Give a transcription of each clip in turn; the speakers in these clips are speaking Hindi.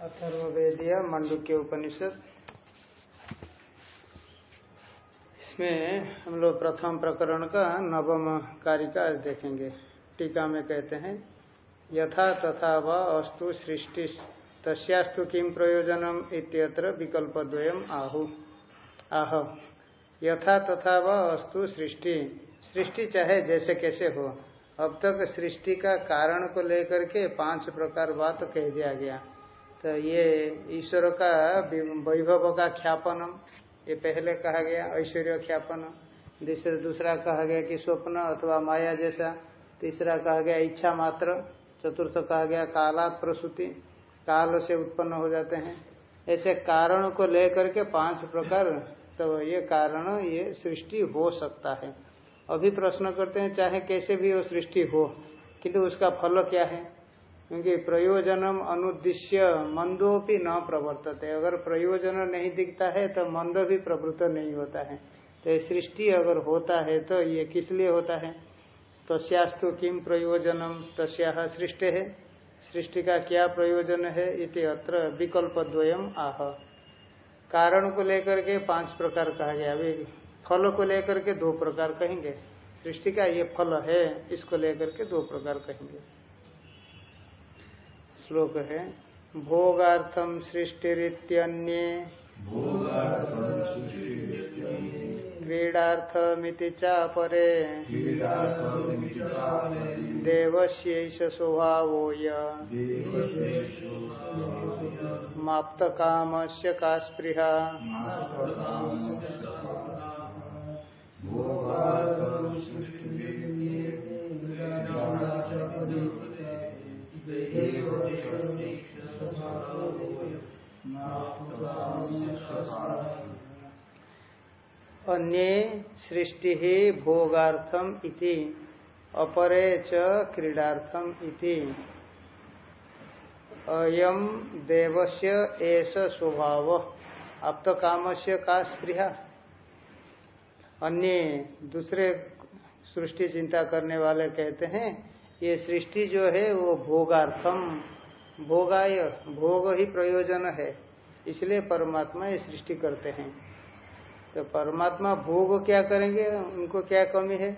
अथर्वेदीय मंडुक्य उपनिषद। इसमें हम लोग प्रथम प्रकरण का नवम कारिका देखेंगे। टीका में कहते हैं, यथा तथा व अस्तु सृष्टि तस्यास्तु किम प्रयोजनम इत्यत्र विकल्प द्वयम आहु। आह, यथा तथा व अस्तु सृष्टि। सृष्टि चाहे जैसे कैसे हो। अब तक सृष्टि का कारण को लेकर के पाँच प्रकार बात कह दिया गया। तो ये ईश्वर का वैभव का ख्यापनम। ये पहले कहा गया ऐश्वर्य ख्यापन दूसरा दूसरा कहा गया कि स्वप्न अथवा माया जैसा। तीसरा कहा गया इच्छा मात्र। चतुर्थ कहा गया कालात प्रसूति। काल से उत्पन्न हो जाते हैं। ऐसे कारणों को लेकर के पाँच प्रकार तो ये कारण, ये सृष्टि हो सकता है। अभी प्रश्न करते हैं, चाहे कैसे भी वो सृष्टि हो, किंतु उसका फल क्या है? क्योंकि प्रयोजनम अनुद्देश्य मंदो भी न प्रवर्तते। अगर प्रयोजन नहीं दिखता है तो मंद भी प्रवृत्त नहीं होता है। तो सृष्टि अगर होता है तो ये किस लिए होता है? तस्यास्तु किम प्रयोजनम? तस्या सृष्टि है। सृष्टि का क्या प्रयोजन है इति अत्र विकल्प द्वयम आह। कारण को लेकर के पाँच प्रकार कहा गया। अभी फल को लेकर के दो प्रकार कहेंगे। सृष्टि का ये फल है, इसको लेकर के दो प्रकार कहेंगे। श्लोक है भोगार्थम सृष्टिरित्यन्ये। क्रीडार्थमिति चापरे। देवस्यैष स्वभावोय माप्त कामस्य का स्पृहा अन्य सृष्टि ही भोगार्थम इति, अपरे च क्रीडार्थम इति। अयम देवस्य एस स्वभाव आप्त काम से का स्पृहा अन्य दूसरे सृष्टि चिंता करने वाले कहते हैं, ये सृष्टि जो है वो भोगार्थम। भोगाय, भोग ही प्रयोजन है, इसलिए परमात्मा ये सृष्टि करते हैं। तो परमात्मा भोग क्या करेंगे? उनको क्या कमी है?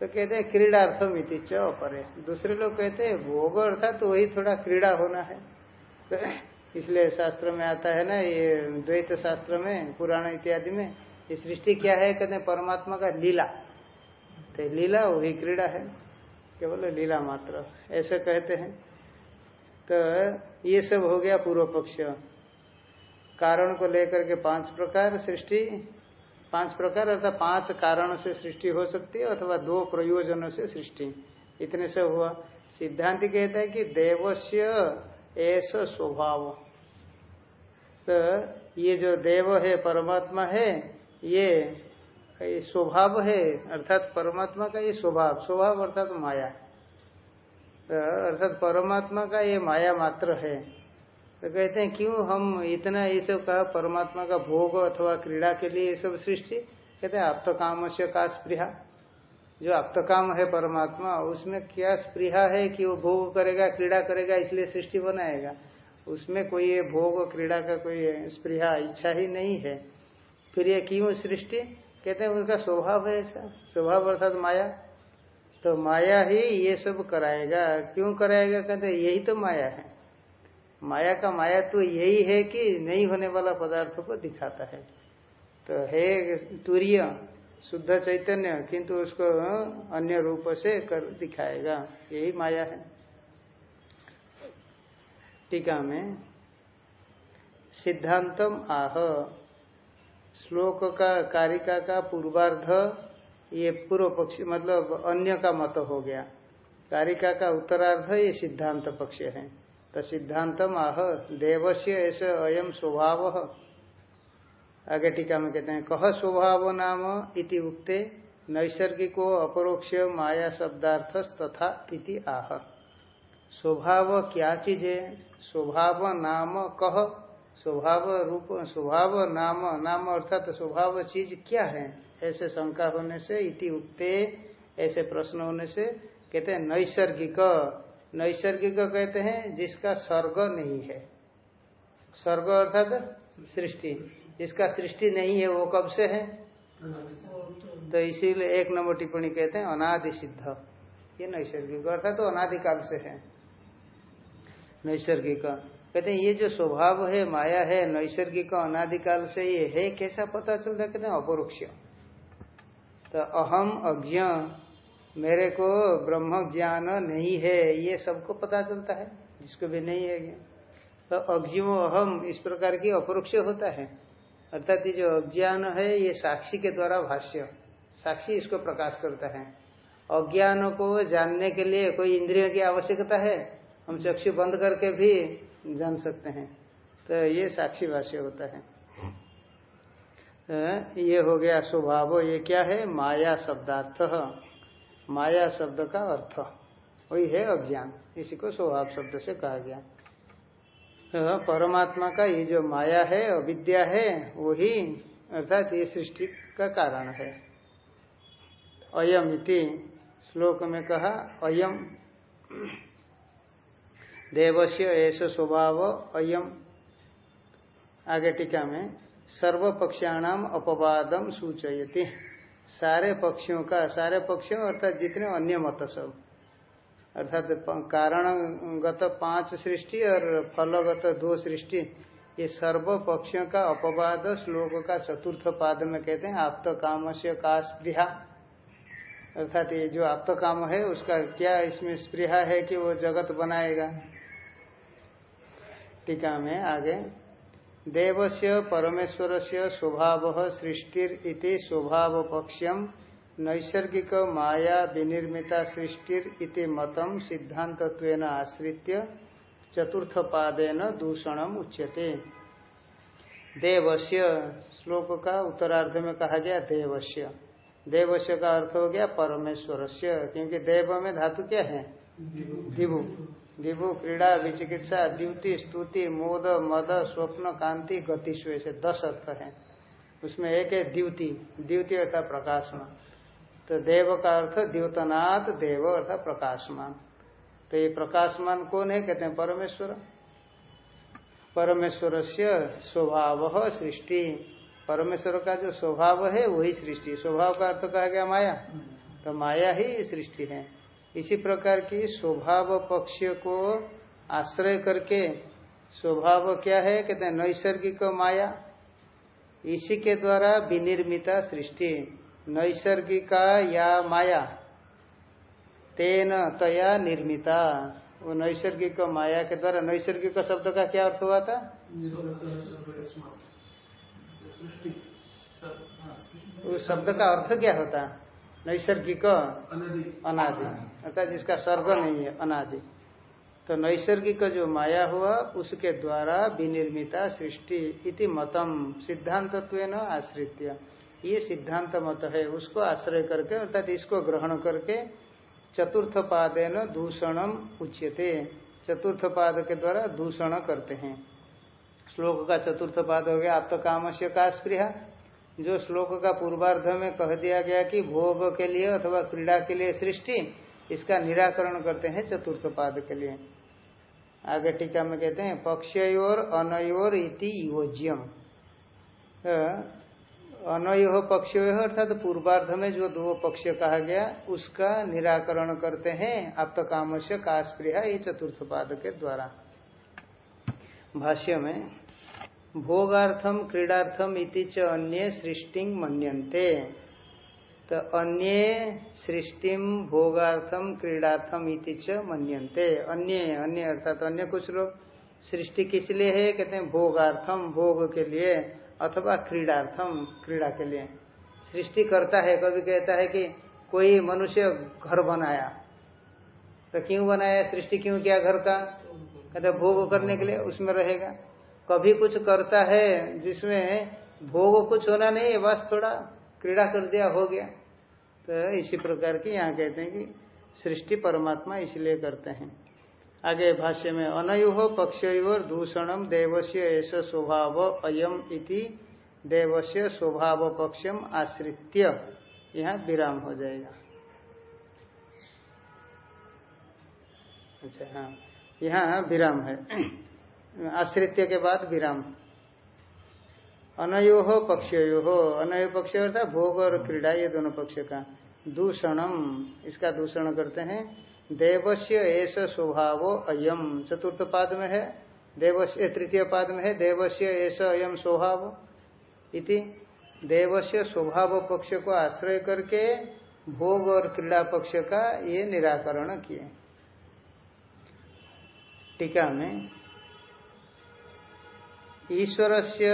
तो कहते हैं क्रीडार्थम इति चौपरे दूसरे लोग कहते हैं, भोग अर्थात तो वही थोड़ा क्रीड़ा होना है। तो इसलिए शास्त्र में आता है ना, ये द्वैत शास्त्र में, पुराण इत्यादि में, ये सृष्टि क्या है? कहते हैं, परमात्मा का लीला। तो लीला वही क्रीड़ा है। केवल लीला मात्र। ऐसे कहते हैं। तो ये सब हो गया पूर्व पक्ष कारण को लेकर के पाँच प्रकार सृष्टि पाँच प्रकार, अर्थात पाँच कारण से सृष्टि हो सकती है अथवा दो प्रयोजनों से सृष्टि। इतने से हुआ। सिद्धांत कहता है कि देवस्य ऐसा स्वभाव। तो ये जो देव है, परमात्मा है ये स्वभाव है, अर्थात परमात्मा का ये स्वभाव। स्वभाव अर्थात माया। तो अर्थात परमात्मा का ये माया मात्र है। तो कहते हैं, क्यों हम इतना ये सब कहा परमात्मा का भोग अथवा क्रीड़ा के लिए ये सब सृष्टि? कहते हैं आप तो काम से का स्पृहा। जो आप तो काम है परमात्मा, उसमें क्या स्पृहा है कि वो भोग करेगा, क्रीड़ा करेगा, इसलिए सृष्टि बनाएगा? उसमें कोई ये भोग, क्रीड़ा का कोई स्पृहा, इच्छा ही नहीं है। फिर ये क्यों सृष्टि? कहते हैं उसका स्वभाव है ऐसा। स्वभाव अर्थात माया। तो माया ही ये सब कराएगा। क्यों कराएगा? कहते यही तो माया है। माया का माया तो यही है कि नहीं होने वाला पदार्थ को दिखाता है। तो है तूर्य, शुद्ध चैतन्य, किंतु उसको अन्य रूप से कर दिखाएगा। यही माया है। टीका में, सिद्धांतम आह, श्लोक का, कारिका का पूर्वार्ध, ये पूर्व पक्ष मतलब अन्य का मत हो गया। कारिका का उत्तरार्ध, ये सिद्धांत पक्ष है। तो सिद्धांतम आह, देवस्य ऐसे अयम स्वभाव। आगे टीका में कहते हैं कह स्वभाव नाम इति उक्ते नैसर्गिको अपरोक्ष माया शब्दार्थ तथा इति आह। स्वभाव क्या चीज़ है? स्वभाव नाम कह स्वभाव रूप, स्वभाव नाम नाम अर्थात स्वभाव चीज़ क्या है? ऐसे शंका होने से इति उक्ते, ऐसे प्रश्न होने से कहते हैं, नैसर्गिक नैसर्गिक कहते हैं, जिसका स्वर्ग नहीं है। स्वर्ग अर्थात सृष्टि। जिसका सृष्टि नहीं है, वो कब से है? तो इसीलिए एक नंबर टिप्पणी कहते हैं अनादि सिद्ध ये नैसर्गिक, अर्थात तो अनादिकाल से है। नैसर्गिक। कहते हैं, ये जो स्वभाव है, माया है, नैसर्गिक अनादिकाल से ये है, कैसा पता चलता कहते हैं, अपरोक्ष। तो अहम अज्ञ मेरे को ब्रह्म ज्ञान नहीं है, ये सबको पता चलता है, जिसको भी नहीं है ज्ञान। तो अज्ञो अहम, इस प्रकार की अपरोक्ष होता है। अर्थात ये जो अज्ञान है, ये साक्षी के द्वारा भाष्य। साक्षी इसको प्रकाश करता है। अज्ञान को जानने के लिए कोई इंद्रियों की आवश्यकता है, हम चक्षु बंद करके भी जान सकते हैं। तो ये साक्षी भाष्य होता है। तो ये हो गया स्वभाव, ये क्या है? माया शब्दार्थ। माया शब्द का अर्थ। वही है अज्ञान। इसी को स्वभाव शब्द से कहा गया। तो परमात्मा का ये जो माया है, अविद्या है, वही, अर्थात ये सृष्टि का कारण है। अयम इति श्लोक में कहा, अयम देवस्य ऐसा स्वभाव अयम। आगे टीका में सर्व पक्षाणाम अपवादम सूचयति। सारे पक्षियों का, सारे पक्षियों अर्थात जितने अन्य मत सब। अर्थात कारणगत पाँच सृष्टि और फलगत दो सृष्टि, ये सर्व पक्षियों का अपवाद, श्लोक का चतुर्थ पाद में कहते हैं आप तो काम से का स्पृहा। अर्थात ये जो आप तो काम है, उसका क्या इसमें स्पृहा है कि वो जगत बनाएगा? टीका में आगे। देवस्य परमेश्वर से स्वभाव सृष्टिर इति स्वभाव पक्षम नैसर्गिक माया विनिर्मिता सृष्टिर इति मतम सिद्धांत आश्रित्य चतुर्थ पादेन दूषणम उच्यते। देवस्य श्लोक का उत्तरार्ध में कहा गया देवस्य। देवस्य का अर्थ हो गया परमेश्वर क्योंकि देव में धातु क्या है? दिभु दिभु क्रीड़ा, विचिकित्सा, द्युति, स्तुति, मोद, मद, स्वप्न, कांति गतिश्व ऐसे दस अर्थ है। उसमें एक है द्युति। द्युति अर्थात प्रकाशमान तो देव का अर्थ द्योतनाथ, देव अर्थात प्रकाशमान तो ये प्रकाशमान कौन है? कहते हैं परमेश्वर। परमेश्वर से स्वभाव सृष्टि। परमेश्वर का जो स्वभाव है, वही सृष्टि। स्वभाव का अर्थ कहा गया माया? तो माया ही सृष्टि है। इसी प्रकार की स्वभाव पक्ष को आश्रय करके स्वभाव क्या है? कहते हैं नैसर्गिक माया। इसी के द्वारा विनिर्मिता सृष्टि। नैसर्गिका या माया। तेन तया निर्मिता। वो नैसर्गिक माया के द्वारा नैसर्गिक शब्द का क्या अर्थ हुआ था? उस शब्द का अर्थ क्या होता? नैसर्गिक अनादि। अर्थात जिसका सर्ग नहीं है अनादि। तो नैसर्गिक जो माया हुआ उसके द्वारा विनिर्मिता सृष्टि इति मतम सिद्धांत आश्रित ये सिद्धांत मत है उसको आश्रय करके अर्थात इसको ग्रहण करके चतुर्थ पादेन दूषणम उच्यते। चतुर्थ पाद के द्वारा दूषण करते हैं। श्लोक का चतुर्थ पाद हो गया आप तो काम से का स्प्रिया जो श्लोक का पूर्वार्ध में कह दिया गया कि भोग के लिए अथवा क्रीड़ा के लिए सृष्टि, इसका निराकरण करते हैं चतुर्थ पाद के लिए। आगे टीका में कहते हैं, पक्षयोर अनयोर इति योज्यम। अनयो पक्षयो अर्थात तो पूर्वार्ध में जो दो पक्ष कहा गया, उसका निराकरण करते हैं आप तो काम से कास्प्रिया ये चतुर्थ पाद के द्वारा। भाष्य में भोगार्थम क्रीडार्थम इति च अन्य सृष्टि मनते तो अन्य सृष्टि भोगार्थम क्रीडार्थम इति च मनते अन्य अन्य अर्थात तो अन्य कुछ लोग। सृष्टि किस लिए है? कहते हैं भोगार्थम भोग के लिए अथवा क्रीडार्थम क्रीड़ा के लिए। सृष्टि करता है, कभी कहता है कि कोई मनुष्य घर बनाया। तो क्यों बनाया? सृष्टि क्यों किया घर का? कहते भोग करने के लिए उसमें रहेगा। कभी कुछ करता है जिसमें भोग कुछ होना नहीं है, बस थोड़ा क्रीड़ा कर दिया, हो गया। तो इसी प्रकार की यहाँ कहते हैं कि सृष्टि परमात्मा इसलिए करते हैं। आगे भाष्य में अनयुह पक्षयोर दूषणम देवस्य ऐसा स्वभाव अयम इति देवस्य स्वभाव पक्षम आश्रित्य। यहाँ विराम हो जाएगा। अच्छा हाँ। यहाँ विराम है। आश्रित्य के बाद विराम। अनयो हो पक्षयो। हो अनयो पक्ष अर्थात भोग और क्रीड़ा, ये दोनों पक्ष का। दूषणम, इसका दूषण करते हैं। देवस्य ऐसा स्वभाव अयम। चतुर्थ पाद में है। देवस्य तृतीय पाद में है। देवस्य ऐसा अयम स्वभाव। इति। देवस्य स्वभाव पक्ष को आश्रय करके भोग और क्रीड़ा पक्ष का ये निराकरण किए। टीका में ईश्वर से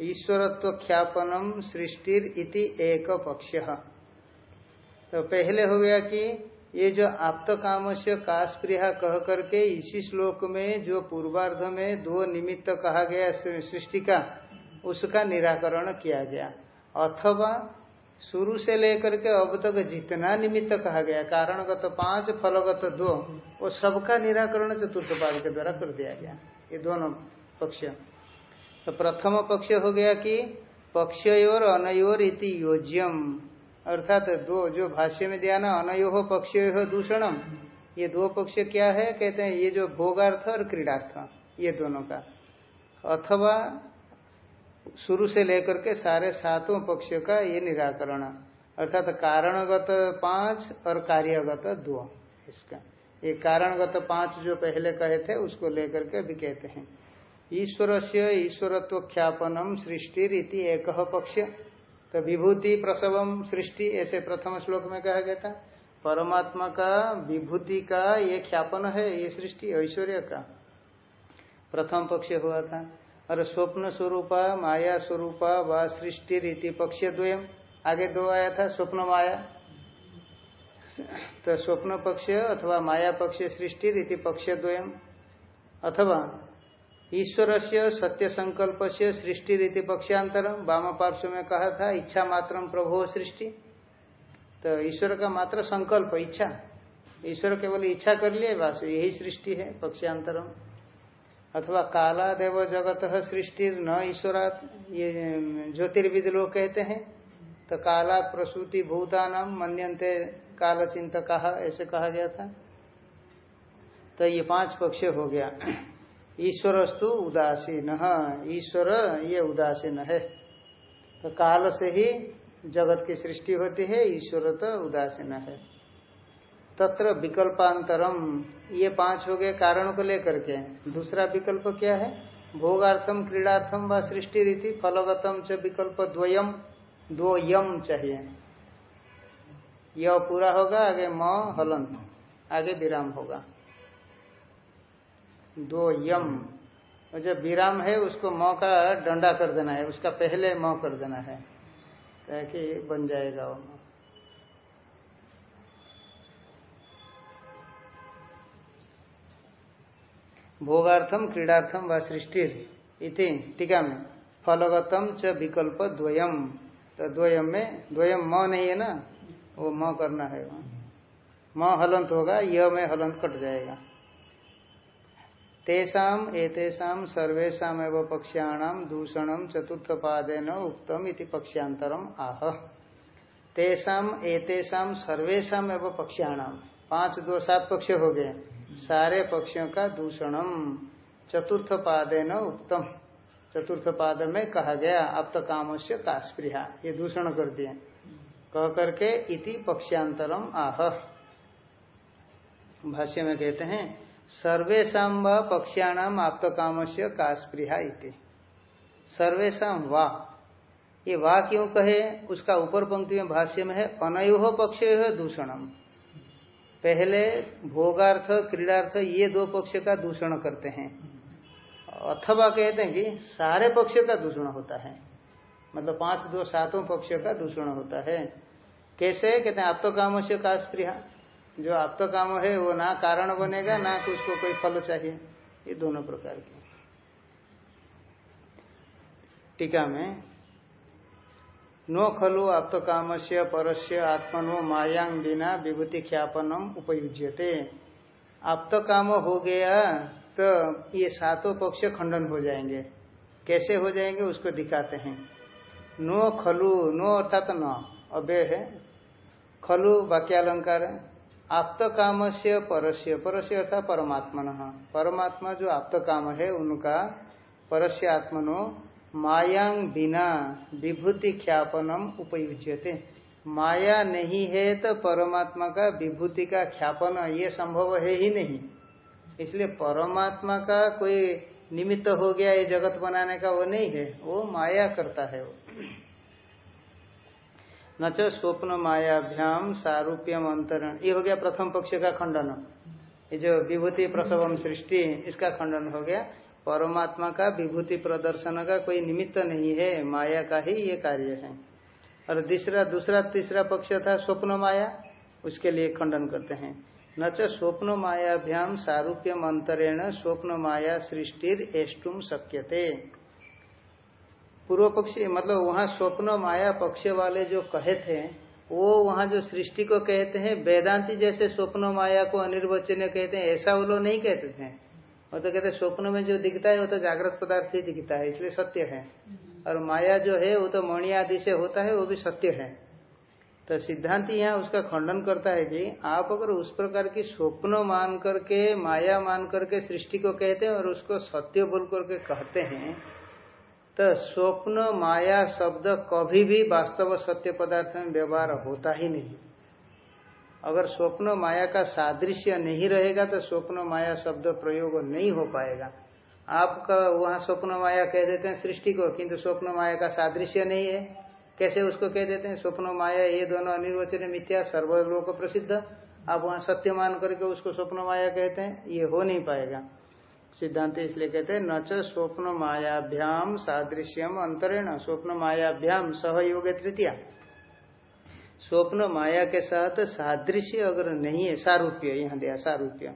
ईश्वरत्व ख्यापनम सृष्टिर इति एक पक्ष तो पहले हो गया कि ये जो आप्त काम से कास्प्रिया कह करके इसी श्लोक में जो पूर्वार्ध में दो निमित्त कहा गया सृष्टि का, उसका निराकरण किया गया। अथवा शुरू से लेकर के अब तक जितना निमित्त कहा गया, कारणगत तो पाँच, फलगत तो दो, वो सबका निराकरण चतुर्थ पाद के द्वारा कर दिया गया। ये दोनों पक्ष। तो प्रथम पक्ष हो गया कि पक्ष पक्षयोर अनयोर इति योज्यम। अर्थात दो, जो भाष्य में दिया ना, अनयो पक्ष दूषणम, ये दो पक्ष क्या है? कहते हैं ये जो भोगार्थ और क्रीडार्थ, ये दोनों का। अथवा शुरू से लेकर के सारे सातों पक्ष का ये निराकरण, अर्थात कारणगत पाँच और कार्यगत दो, इसका। ये कारणगत पाँच जो पहले कहे थे, उसको लेकर के अभी कहते हैं। ईश्वर से ईश्वरत्व ख्यापनम सृष्टि रीति एक पक्ष। तो विभूति प्रसवम सृष्टि, ऐसे प्रथम श्लोक में कहा गया था। परमात्मा का, विभूति का ये ख्यापन है, ये सृष्टि, ऐश्वर्य का। प्रथम पक्ष हुआ था। और स्वप्न स्वरूपा, माया स्वरूपा व सृष्टि रीति पक्ष द्वयम आगे दो आया था, स्वप्न माया। तो स्वप्न पक्ष अथवा माया पक्ष सृष्टि रीति पक्ष द्वयम अथवा ईश्वर से सत्य संकल्प से सृष्टि रीति पक्षांतर वाम पार्श्व में कहा था, इच्छा मात्र प्रभो सृष्टि। तो ईश्वर का मात्र संकल्प, इच्छा। ईश्वर केवल इच्छा कर लिए, बस यही सृष्टि है पक्षांतरम अथवा काला देव जगत सृष्टि न ईश्वरात, ये ज्योतिर्विद लोग कहते हैं तो काला प्रसूति भूतानाम मनते काल चिंत कहा ऐसे कहा गया था। तो ये पाँच पक्ष हो गया। ईश्वरस्तु उदासीन। ईश्वर, ये उदासीन है। तो काल से ही जगत की सृष्टि होती है, ईश्वर तो उदासीन है। तत्र विकल्पांतरम, ये पाँच हो गए कारण को लेकर के। दूसरा विकल्प क्या है? भोगार्थम, क्रीडार्थम व सृष्टि रीति, फलगतम च विकल्प द्वयम दो यम चाहिए। यह पूरा होगा, आगे म हलन आगे विराम होगा। दो यम। जब विराम है, उसको म का डंडा कर देना है। उसका पहले म कर देना है, ताकि बन जाएगा वो भोगार्थम, क्रीडार्थम व सृष्टि इति टीका में। फलगतम च विकल्प द्वयम। तो द्वयम में, द्वयम म नहीं है ना? वो म करना है। म हलंत होगा यह में हलंत कट जाएगा। तेषाम एतेषाम सर्वेशा एवं पक्षाणाम दूषणम चतुर्थ पादेन उक्तम इति पक्षांतरम आह। तेषाम एतेषाम सर्वेशा एवं पक्षाणाम पाँच दो सात पक्ष हो गए। सारे पक्षियों का दूषणम चतुर्थ पादे न उत्तम चतुर्थ पाद में कहा गया अब तो काम से कास्प्रिया ये दूषण कर दिए। कह करके इति पक्षांतरम आह। भाष्य में कहते हैं सर्वेशा व पक्षाणाम आप्त काम से कास्प्रिया इति। सर्वेशा वाह ये वाह क्यों कहे, उसका ऊपर पंक्ति में भाष्य में है, अनयो पक्ष दूषणम पहले भोगार्थ, क्रीडार्थ, ये दो पक्ष का दूषण करते हैं। अथवा कहते हैं कि सारे पक्ष का दूषण होता है। मतलब पाँच दो सातों पक्ष का दूषण होता है। कैसे? कहते हैं आप तो काम से का स्प्रिया जो आप तो काम है, वो ना कारण बनेगा, ना कि उसको कोई फल चाहिए। ये दोनों प्रकार के टीका में, नो खलु आप तो काम से परस्य आत्मनो मायांग बिना विभूति ख्यापनम उपयुज्यते। तो काम हो गया तो ये सातों पक्ष खंडन हो जाएँगे। कैसे हो जाएँगे, उसको दिखाते हैं। नो खलु, नो अर्थात न, अव्यय है। खलु वाक्यालंकार आप्त काम से परस्य। परस्य अर्थात परमात्मन। परमात्मा जो आप्त काम है, उनका परस्य आत्मनो मायांग बिना विभूति ख्यापनम उपयुज्यते। माया नहीं है तो परमात्मा का विभूति का ख्यापन ये संभव है ही नहीं। इसलिए परमात्मा का कोई निमित्त हो गया ये जगत बनाने का वो नहीं है, वो माया करता है वो। न च स्वप्न मायाभ्याम सारूप्यम अंतरण ये हो गया प्रथम पक्ष का खंडन। ये जो विभूति प्रसवम सृष्टि, इसका खंडन हो गया। परमात्मा का विभूति प्रदर्शन का कोई निमित्त नहीं है, माया का ही ये कार्य है। और तीसरा, दूसरा, तीसरा पक्ष था स्वप्न माया उसके लिए खंडन करते हैं। न च स्वप्न मायाभ्याम सारूप्यम अंतरेण स्वप्न माया सृष्टिर एष्टुम शक्यते। पूर्व पक्षी मतलब वहाँ स्वप्न माया पक्ष वाले जो कहे थे वो वहाँ जो सृष्टि को कहते हैं वेदांति जैसे स्वप्न माया को अनिर्वचन कहते हैं ऐसा वो लोग नहीं कहते थे। वो तो कहते स्वप्न में जो दिखता है वो तो जागृत पदार्थ ही दिखता है इसलिए सत्य है। और माया जो है वो तो मणि आदि से होता है वो भी सत्य है। तो सिद्धांति यहाँ उसका खंडन करता है कि आप अगर उस प्रकार की स्वप्न मान करके माया मान करके सृष्टि को कहते हैं और उसको सत्य बोल करके कहते हैं तो स्वप्न, माया शब्द कभी भी वास्तव सत्य पदार्थ में व्यवहार होता ही नहीं। अगर स्वप्न, माया का सादृश्य नहीं रहेगा तो स्वप्न, माया शब्द प्रयोग नहीं हो पाएगा। आपका वहाँ स्वप्न, माया कह देते हैं सृष्टि को, किंतु स्वप्न, माया का सादृश्य नहीं है। कैसे उसको कह देते हैं? स्वप्न, माया, ये दोनों अनिर्वचन मिथ्या, सर्वलोक प्रसिद्ध। आप वहाँ सत्य मान करके उसको स्वप्न, माया कहते हैं, ये हो नहीं पाएगा। सिद्धांत इसलिए कहते हैं, न च स्वप्न मायाभ्याम सादृश्यम अंतरेण स्वप्न मायाभ्याम सहयोग तृतीया। स्वप्न माया के साथ सादृश्य अगर नहीं है, सारूप्य, यहाँ दिया सारूप्य।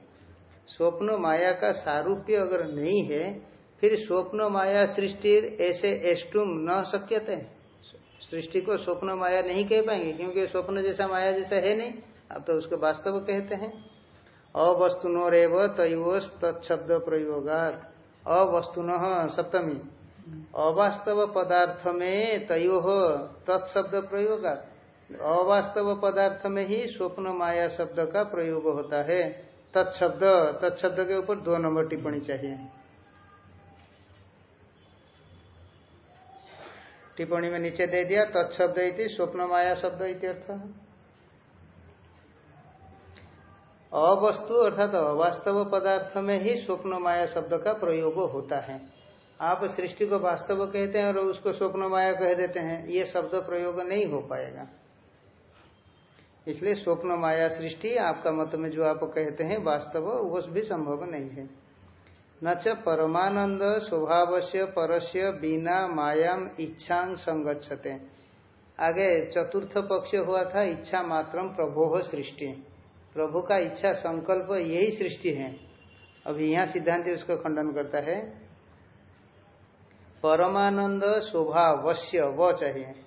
स्वप्न माया का सारूप्य अगर नहीं है, फिर स्वप्न माया सृष्टि ऐसे एष्टुम न सक्यते सृष्टि को स्वप्न माया नहीं कह पाएँगे, क्योंकि स्वप्न जैसा माया जैसा है नहीं, अब तो उसको वास्तव कहते हैं। अवस्तुनोरेव तयोस तत्शब्द प्रयोगात अवस्तुन सप्तमी। अवास्तव पदार्थ में तयो तत्शब्द प्रयोगात अवास्तव पदार्थ में ही स्वप्न माया शब्द का प्रयोग होता है। तत्शब्द तत्शब्द के ऊपर दो नंबर टिप्पणी चाहिए। टिप्पणी में नीचे दे दिया, तत्शब्द स्वप्न माया शब्द इत्यर्थ अवस्तु अर्थात अवास्तव पदार्थ में ही स्वप्न माया शब्द का प्रयोग होता है। आप सृष्टि को वास्तव कहते हैं और उसको स्वप्न माया कह देते हैं। ये शब्द प्रयोग नहीं हो पाएगा। इसलिए स्वप्न माया सृष्टि आपका मत में जो आप कहते हैं वास्तव, वो भी संभव नहीं है। न च परमानंद स्वभाव से परस्य बिना मायाम इच्छांग संगच्छते। आगे चतुर्थ पक्ष हुआ था, इच्छा मात्रम प्रभो सृष्टि। प्रभु का इच्छा, संकल्प, यही सृष्टि है। अभी यहाँ सिद्धांत उसको खंडन करता है। परमानंद स्वभावश्य व चाहिए।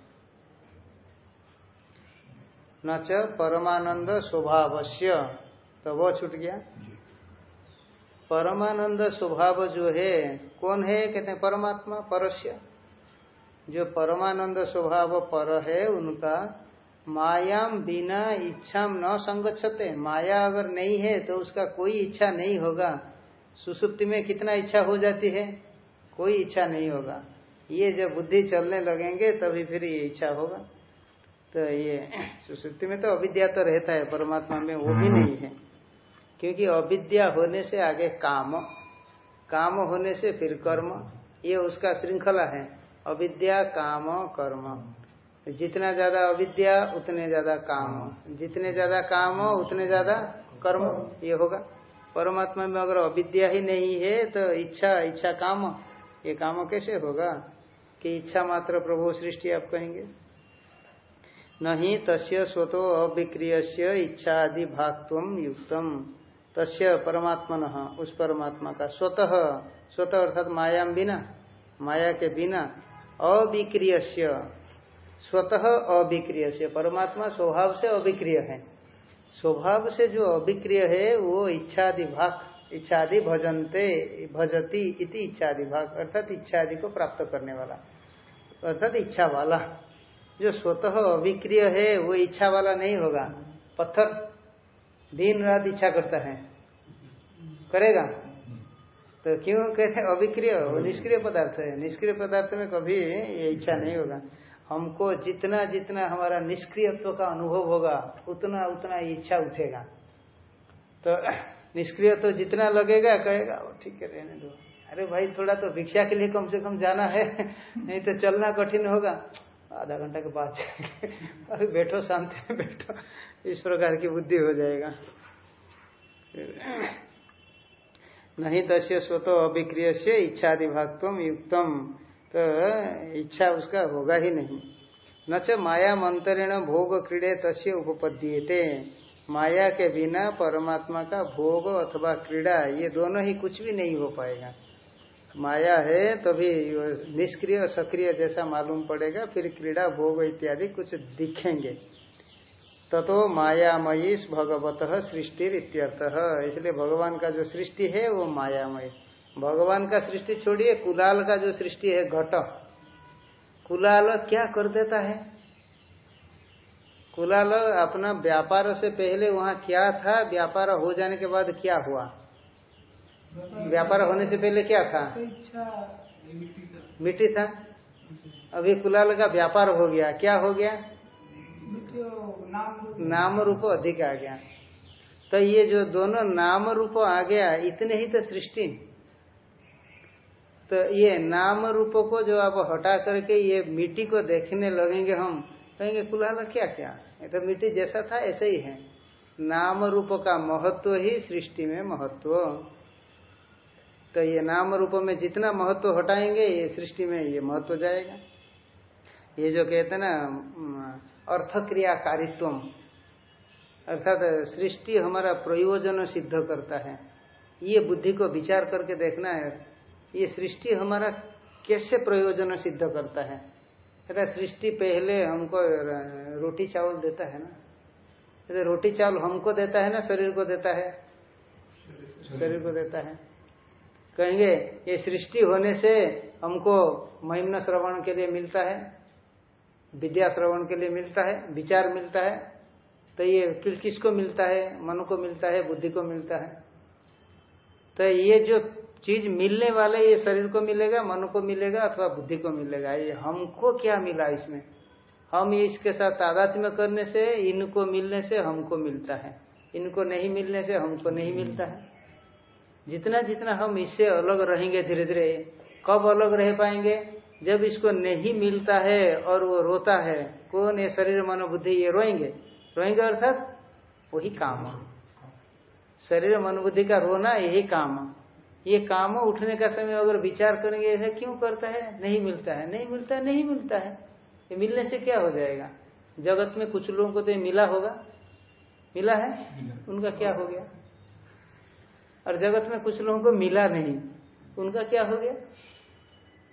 न च परमानंद स्वभावश्य तो वो छूट गया। परमानंद स्वभाव जो है, कौन है? कहते हैं परमात्मा, परस्य। जो परमानंद स्वभाव पर है, उनका मायाम बिना इच्छा न संगच्छते। माया अगर नहीं है तो उसका कोई इच्छा नहीं होगा। सुसुप्ति में कितना इच्छा हो जाती है? कोई इच्छा नहीं होगा। ये जब बुद्धि चलने लगेंगे तभी फिर ये इच्छा होगा। तो ये सुसुप्ति में तो अविद्या तो रहता है परमात्मा में वो भी नहीं है। क्योंकि अविद्या होने से आगे काम काम होने से फिर कर्म ये उसका श्रृंखला है। अविद्या काम कर्म। जितना ज़्यादा अविद्या, उतने ज़्यादा काम। जितने ज़्यादा काम हो, उतने ज़्यादा कर्म, ये होगा। परमात्मा में अगर अविद्या ही नहीं है तो इच्छा इच्छा काम, ये काम कैसे होगा? कि इच्छा मात्र प्रभु सृष्टि आप कहेंगे। नहीं, तस्य स्वतो अविक्रिय इच्छा आदि भागत्व युक्तम। तस्य परमात्मन, उस परमात्मा का स्वतः। स्वतः अर्थात माया बिना, माया के बिना अविक्रिय स्वतः अभिक्रिय से, परमात्मा स्वभाव से अभिक्रिय है। स्वभाव से जो अभिक्रिय है, वो इच्छादि भाग, इच्छादि भजनते, भजती इति इच्छादि भाग, अर्थात इच्छादि को प्राप्त करने वाला। अर्थात इच्छा वाला। जो स्वतः अभिक्रिय है, वो इच्छा वाला नहीं होगा। पत्थर, दिन रात इच्छा करता है। करेगा? तो क्यों कहते हैं? वो निष्क्रिय पदार्थ है। निष्क्रिय पदार्थ में कभी ये इच्छा नहीं होगा। हमको जितना जितना हमारा निष्क्रियत्व का अनुभव होगा, उतना उतना इच्छा उठेगा। तो निष्क्रिय तो जितना लगेगा, कहेगा ठीक है, रहने दो। अरे भाई, थोड़ा तो भिक्षा के लिए कम से कम जाना है, नहीं तो चलना कठिन होगा। आधा घंटा के बाद अरे बैठो, शांति बैठो। इस प्रकार की बुद्धि हो जाएगा। नहीं तस्य स्वतः अभिक्रिय से इच्छादि भागत्व युक्तम। तो इच्छा उसका होगा ही नहीं। न च माया मंत्रेण भोग क्रीड़े तस्य उपपद्यते। माया के बिना परमात्मा का भोग अथवा क्रीड़ा, ये दोनों ही कुछ भी नहीं हो पाएगा। माया है तभी निष्क्रिय, सक्रिय जैसा मालूम पड़ेगा, फिर क्रीड़ा, भोग इत्यादि कुछ दिखेंगे। ततो मायामयी भगवत सृष्टि इत्यर्थ इसलिए भगवान का जो सृष्टि है, वो मायामय। भगवान का सृष्टि छोड़िए, कुलाल का जो सृष्टि है घट। कुलाल क्या कर देता है? कुलाल अपना व्यापार से पहले वहाँ क्या था? व्यापार हो जाने के बाद क्या हुआ? व्यापार होने से पहले क्या था? मिट्टी था। अभी कुलाल का व्यापार हो गया। क्या हो गया? नाम रूप अधिक आ गया। तो ये जो दोनों नाम रूप आ गया, इतने ही तो सृष्टि। तो ये नाम रूप को जो आप हटा करके ये मिट्टी को देखने लगेंगे हम, कहेंगे कुलाला क्या क्या? ये तो मिट्टी जैसा था, ऐसे ही है। नाम रूप का महत्व ही सृष्टि में महत्व। तो ये नाम रूप में जितना महत्व हटाएँगे, ये सृष्टि में ये महत्व जाएगा। ये जो कहते हैं ना अर्थ क्रियाकारित्व अर्थात सृष्टि हमारा प्रयोजन सिद्ध करता है। ये बुद्धि को विचार करके देखना है। ये सृष्टि हमारा कैसे प्रयोजन सिद्ध करता है? कहता सृष्टि पहले हमको रोटी चावल देता है ना? कहते रोटी चावल हमको देता है ना, शरीर को देता है? शरीर को देता है। कहेंगे, ये सृष्टि होने से हमको महिमन श्रवण के लिए मिलता है, विद्या श्रवण के लिए मिलता है, विचार मिलता है तो ये किस, किसको मिलता है? मन को मिलता है, बुद्धि को मिलता है। तो ये जो चीज़ मिलने वाले ये शरीर को मिलेगा, मन को मिलेगा अथवा बुद्धि को मिलेगा। ये हमको क्या मिला इसमें? हम इसके साथ तादात्म्य करने से, इनको मिलने से हमको मिलता है। इनको नहीं मिलने से हमको नहीं मिलता है। जितना जितना हम इससे अलग रहेंगे धीरे धीरे कब अलग रह पाएँगे? जब इसको नहीं मिलता है और वो रोता है, कौन ये शरीर मनोबुद्धि ये रोएँगे? रोएँगे अर्थात वही काम। शरीर मनोबुद्धि का रोना यही काम। ये काम उठने का समय अगर विचार करेंगे ऐसा क्यों करता है? नहीं मिलता है। नहीं मिलता है नहीं मिलता है। ये मिलने से क्या हो जाएगा? जगत में कुछ लोगों को तो ये मिला होगा। मिला है? उनका क्या हो गया? और जगत में कुछ लोगों को मिला नहीं उनका क्या हो गया?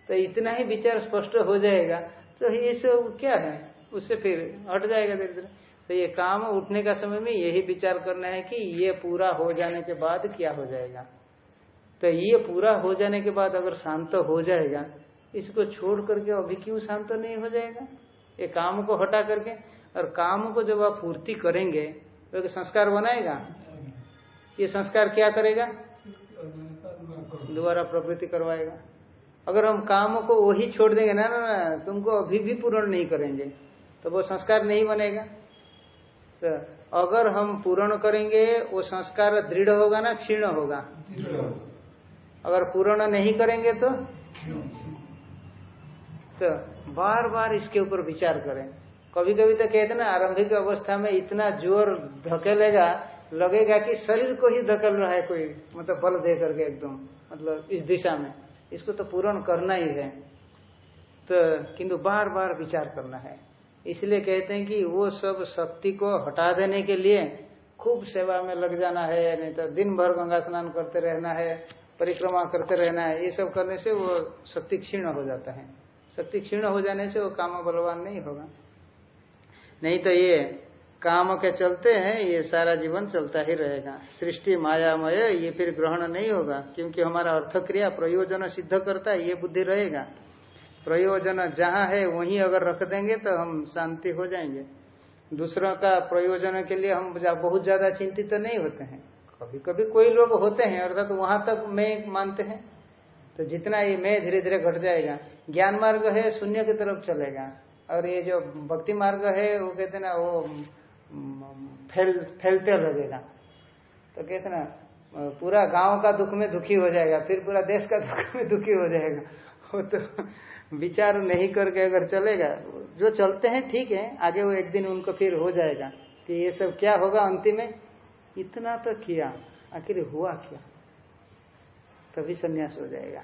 तो इतना ही विचार स्पष्ट हो जाएगा। तो ये सब क्या है? उससे फिर हट जाएगा धीरे धीरे तो ये काम उठने का समय में यही विचार करना है कि ये पूरा हो जाने के बाद क्या हो जाएगा? तो ये पूरा हो जाने के बाद अगर शांत हो जाएगा, इसको छोड़ करके अभी क्यों शांत नहीं हो जाएगा? ये काम को हटा करके, और काम को जब आप पूर्ति करेंगे तो एक संस्कार बनाएगा? ये संस्कार क्या करेगा? दोबारा प्रवृत्ति करवाएगा। अगर हम काम को वही छोड़ देंगे, ना ना ना, तुमको अभी भी पूर्ण नहीं करेंगे तो वो संस्कार नहीं बनेगा। तो अगर हम पूर्ण करेंगे, वो संस्कार दृढ़ होगा ना क्षीण होगा? अगर पूर्ण नहीं करेंगे तो? तो बार बार इसके ऊपर विचार करें। कभी कभी तो कहते ना आरंभिक अवस्था में इतना ज़ोर धकेलेगा लगेगा कि शरीर को ही धकेल रहा है कोई मतलब बल दे करके एकदम मतलब इस दिशा में। इसको तो पूर्ण करना ही है। तो किंतु बार बार विचार करना है। इसलिए कहते हैं कि वो सब शक्ति को हटा देने के लिए खूब सेवा में लग जाना है नहीं तो दिन भर गंगा स्नान करते रहना है परिक्रमा करते रहना है, ये सब करने से वो शक्ति क्षीण हो जाता है। शक्ति क्षीण हो जाने से वो काम बलवान नहीं होगा। नहीं तो ये काम के चलते हैं, ये सारा जीवन चलता ही रहेगा। सृष्टि मायामय, ये फिर ग्रहण नहीं होगा, क्योंकि हमारा अर्थक्रिया प्रयोजन सिद्ध करता है, ये बुद्धि रहेगा। प्रयोजन जहाँ है, वहीं अगर रख देंगे तो हम शांति हो जाएँगे। दूसरों का प्रयोजन के लिए हम बहुत ज़्यादा चिंतित तो नहीं होते हैं। कभी कभी कोई लोग होते हैं, अर्थात वहाँ तक मैं मानते हैं। तो जितना ये मैं धीरे धीरे घट जाएगा, ज्ञान मार्ग है, शून्य की तरफ़ चलेगा। और ये जो भक्ति मार्ग है, वो कहते ना, वो फैल, फैलते लगेगा। तो कहते ना, पूरा गाँव का दुख में दुखी हो जाएगा, फिर पूरा देश का दुख में दुखी हो जाएगा। वो तो विचार नहीं करके अगर चलेगा, जो चलते हैं ठीक है, आगे वो एक दिन उनको फिर हो जाएगा कि ये सब क्या होगा अंतिम में? इतना तो किया, आखिर हुआ क्या? तभी संन्यास हो जाएगा।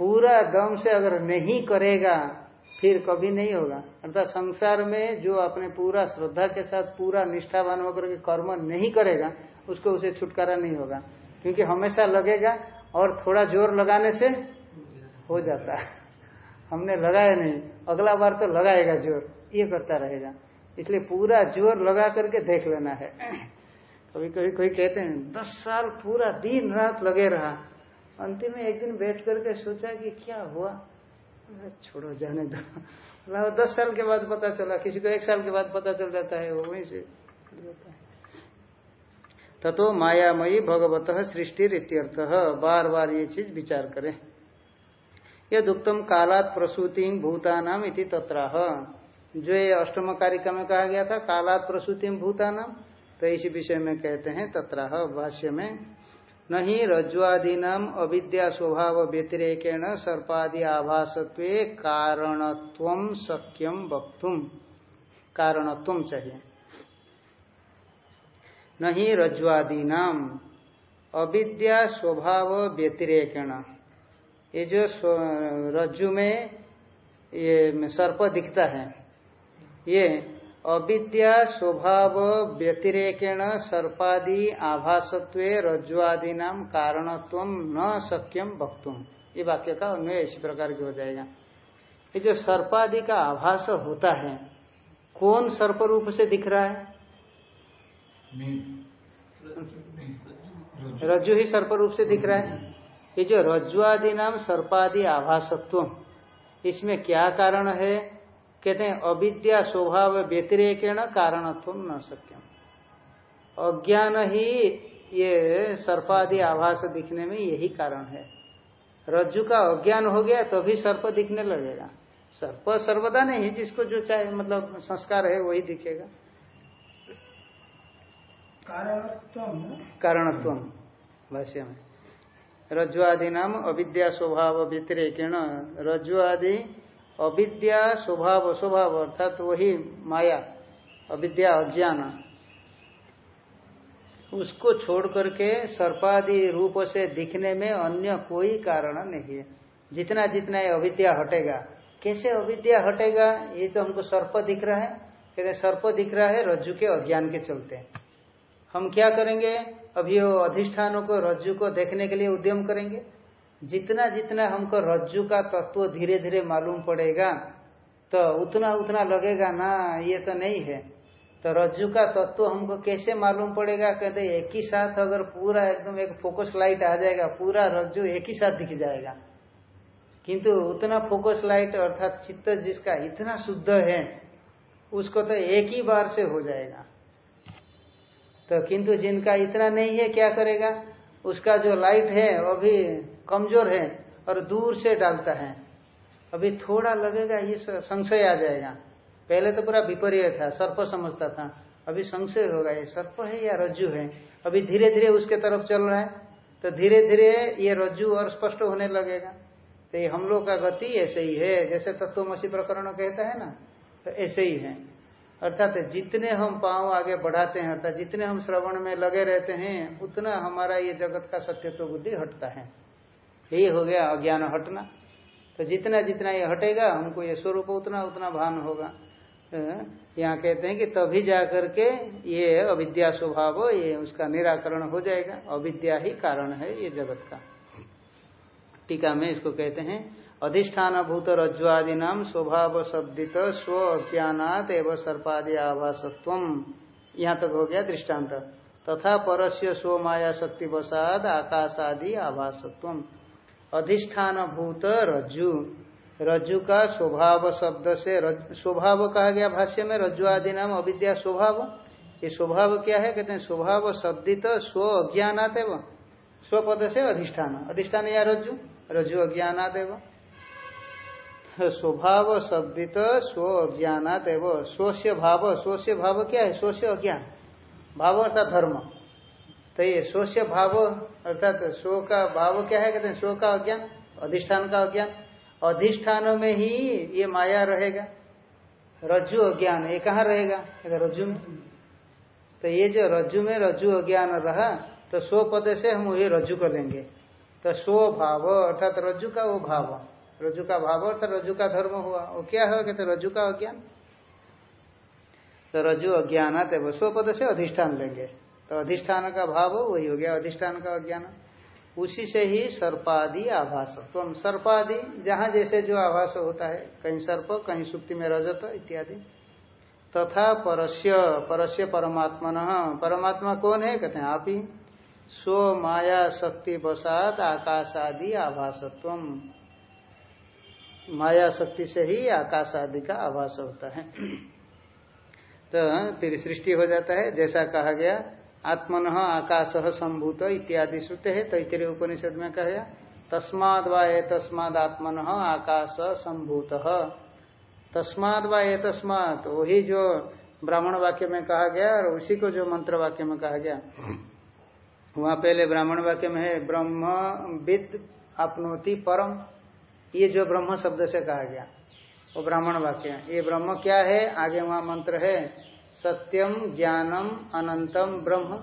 पूरा दम से अगर नहीं करेगा, फिर कभी नहीं होगा। अर्थात संसार में जो अपने पूरा श्रद्धा के साथ, पूरा निष्ठावान होकर के कर्म नहीं करेगा, उसको उसे छुटकारा नहीं होगा। क्योंकि हमेशा लगेगा और थोड़ा ज़ोर लगाने से हो जाता है। हमने लगाया नहीं, अगला बार तो लगाएगा ज़ोर, ये करता रहेगा। इसलिए पूरा ज़ोर लगा करके देख लेना है। कभी कभी कोई कहते हैं, दस साल पूरा दिन रात लगे रहा। अंतिम में एक दिन बैठ करके सोचा कि क्या हुआ? छोड़ो, जाने दो। दस साल के बाद पता चला, किसी को एक साल के बाद पता चल जाता है, वो वहीं से ततो मायामयी भगवत सृष्टि इत्यर्थ बार बार ये चीज़ विचार करें। यद उत्तम कालात प्रसूति भूतानाम इति तत्राह। जो ये अष्टम कारिका में कहा गया था, कालात प्रसूति भूतानाम तो इसी विषय में कहते हैं, तत्राह भाष्य में न नहीं रज्ज्वादीना अविद्या स्वभाव व्यतिरेकेण सर्पादि आभासत्व कारणत्व सक्यम वक्तुम। कारणत्व चाहिए। नहीं रज्ज्वादीना अविद्या स्वभाव व्यतिरेकेण। ये जो रज्जु में ये सर्प दिखता है, ये अविद्या स्वभाव व्यतिरेकेण सर्पादि आभासत्व रज्जुआदि नाम कारणत्व न सक्यम वक्तुम। ये वाक्य का अन्वय इसी प्रकार की हो जाएगा। ये जो सर्पादि का आभास होता है कौन सर्प रूप से दिख रहा है? रज्जु ही सर्प रूप से दिख रहा है। ये जो रज्जुआदि नाम सर्पादि आभासत्व इसमें क्या कारण है? कहते हैं अविद्या स्वभाव व्यतिरेकेण कारणत्व न सक्यम अज्ञान ही ये सर्पादि आभास दिखने में यही कारण है। रज्जु का अज्ञान हो गया तभी तो सर्प दिखने लगेगा। सर्प सर्वदा नहीं जिसको जो चाहे मतलब संस्कार है वही दिखेगा। कारणत्व? भाष्य में। रज्जु आदि नाम अविद्या स्वभाव व्यतिरेकेण। रज्जुआदि अविद्या स्वभाव स्वभाव अर्थात वही माया, अविद्या अज्ञान। उसको छोड़ करके सर्पादि रूप से दिखने में अन्य कोई कारण नहीं है। जितना जितना ये अविद्या हटेगा, कैसे अविद्या हटेगा? ये तो हमको सर्प दिख रहा है। कहते सर्प दिख रहा है रज्जु के अज्ञान के चलते। हम क्या करेंगे? अभी वो अधिष्ठानों को रज्जु को देखने के लिए उद्यम करेंगे। जितना जितना हमको रज्जु का तत्व धीरे धीरे मालूम पड़ेगा तो उतना उतना लगेगा, ना, ये तो नहीं है। तो रज्जु का तत्व हमको कैसे मालूम पड़ेगा? कहते एक ही साथ अगर पूरा एकदम एक फोकस लाइट आ जाएगा, पूरा रज्जु एक ही साथ दिख जाएगा। किंतु उतना फोकस लाइट अर्थात चित्त जिसका इतना शुद्ध है, उसको तो एक ही बार से हो जाएगा। तो किंतु जिनका इतना नहीं है, क्या करेगा? उसका जो लाइट है अभी कमज़ोर है और दूर से डालता है। अभी थोड़ा लगेगा, ये संशय आ जाएगा। पहले तो पूरा विपर्य था, सर्प समझता था। अभी संशय होगा, ये सर्प है या रज्जु है? अभी धीरे धीरे उसके तरफ़ चल रहा है तो धीरे धीरे ये रज्जु और स्पष्ट होने लगेगा। तो ये हम लोग का गति ऐसे ही है, जैसे तत्व तत्वमसी प्रकरण कहता है ना तो ऐसे ही है। अर्थात जितने हम पाँव आगे बढ़ाते हैं, अर्थात जितने हम श्रवण में लगे रहते हैं, उतना हमारा ये जगत का सत्यत्व बुद्धि हटता है। यही हो गया अज्ञान हटना। तो जितना जितना ये हटेगा, हमको ये स्वरूप उतना उतना भान होगा। यहाँ कहते हैं कि तभी जाकर के ये अविद्या स्वभाव, ये उसका निराकरण हो जाएगा। अविद्या ही कारण है ये जगत का। टीका में इसको कहते हैं अधिष्ठान भूत रज्ज्वादि नाम स्वभाव शब्दित स्व अज्ञात एवं सर्पादि आभासत्व। यहाँ तक हो गया दृष्टांत। तथा परस्य स्व माया शक्ति वसाद आकाशादि आभासत्व। अधिष्ठान भूत रज्जु रज्जु का स्वभाव शब्द से स्वभाव कहा गया भाष्य में, रज्जु आदि नाम अविद्या स्वभाव। ये स्वभाव क्या है? कहते हैं, स्वभाव शब्दित स्व अज्ञानात एवं। स्वपद से अधिष्ठान। अधिष्ठान या रज्जु? रज्जु अज्ञानात एवं। स्वभाव शब्दित स्व अज्ञानात एवं। स्वस्य भाव स्वस्य भाव क्या है? स्वस्य अज्ञान। भाव अर्थात धर्म। तो ये स्वस्य भाव, अर्थात स्व का भाव क्या है? कहते हैं स्व का अज्ञान, अधिष्ठान का अज्ञान। अधिष्ठान में ही ये माया रहेगा। रज्जु अज्ञान, ये कहाँ रहेगा? रज्जु में। तो ये जो रज्जु में रज्जु अज्ञान रहा तो स्व पद से हम वही रज्जु कर लेंगे। तो स्व भाव, अर्थात रज्जु का वो भाव। रज्जु का भाव, अर्थात रज्जु का धर्म हुआ। वो क्या है? कहते रज्जु का अज्ञान। तो रज्जु अज्ञान वो स्व पद से अधिष्ठान लेंगे। तो अधिष्ठान का भाव वही हो गया, अधिष्ठान का अज्ञान उसी से ही सर्पादि आभास तो सर्पादि, जहाँ जैसे जो आभास होता है, कहीं सर्प, कहीं सुक्ति में रजत इत्यादि। तथा परस्य परस्य परमात्मा परमात्मा कौन है? कहते हैं आप ही। स्व माया शक्ति बसात आकाश आदि आभासत्व माया शक्ति से ही आकाश आदि का आभास होता है। तो फिर सृष्टि हो जाता है, जैसा कहा गया आत्मन आकाश संभूत इत्यादि श्रुते है। तैतरीय उपनिषद में कहा, तस्माद तस्माद आत्मन आकाश संभूत। तस्माद व तस्मात, वही जो ब्राह्मण वाक्य में कहा गया और उसी को जो मंत्र वाक्य में कहा गया। वहाँ पहले ब्राह्मण वाक्य में है, ब्रह्म विद अपनोति परम। ये जो ब्रह्म शब्द से कहा गया, वो ब्राह्मण वाक्य ये ब्रह्म क्या है? आगे वहाँ मंत्र है सत्यम ज्ञानम अनंतम ब्रह्म।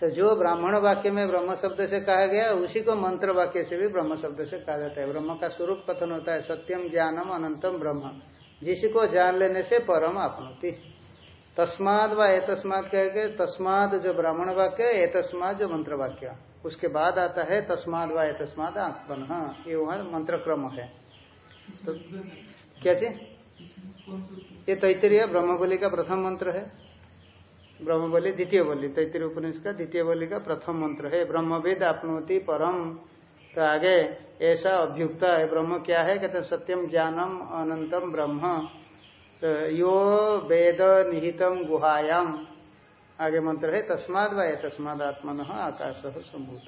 तो जो ब्राह्मण वाक्य में ब्रह्म शब्द से कहा गया, उसी को मंत्र वाक्य से भी ब्रह्म शब्द से कहा जाता है। ब्रह्म का स्वरूप कथन होता है, सत्यम ज्ञानम अनंतम ब्रह्म। जिसको जान लेने से परम आपनोति तस्माद व एतस्माद कह के, तस्माद जो ब्राह्मण वाक्य, एतस्माद जो मंत्र वाक्य। उसके बाद आता है, तस्माद व एतस्माद आत्मन। ये वहाँ मंत्र क्रम है। तो क्या चीज़? ये तैतरीय ब्रह्मबली का प्रथम मंत्र है। ब्रह्मबली द्वितीय बलि तैतरीय उपनिषद का द्वितीय बलि का प्रथम मंत्र है। ब्रह्मवेद आपनोति परम। तो आगे ऐसा अभ्युक्त है, ब्रह्म क्या है? कहते सत्यम ज्ञानम अनंतम ब्रह्म। तो यो वेद निहितम गुहायाम। आगे मंत्र है, तस्माद व तस्माद आत्मन आकाश संभूत।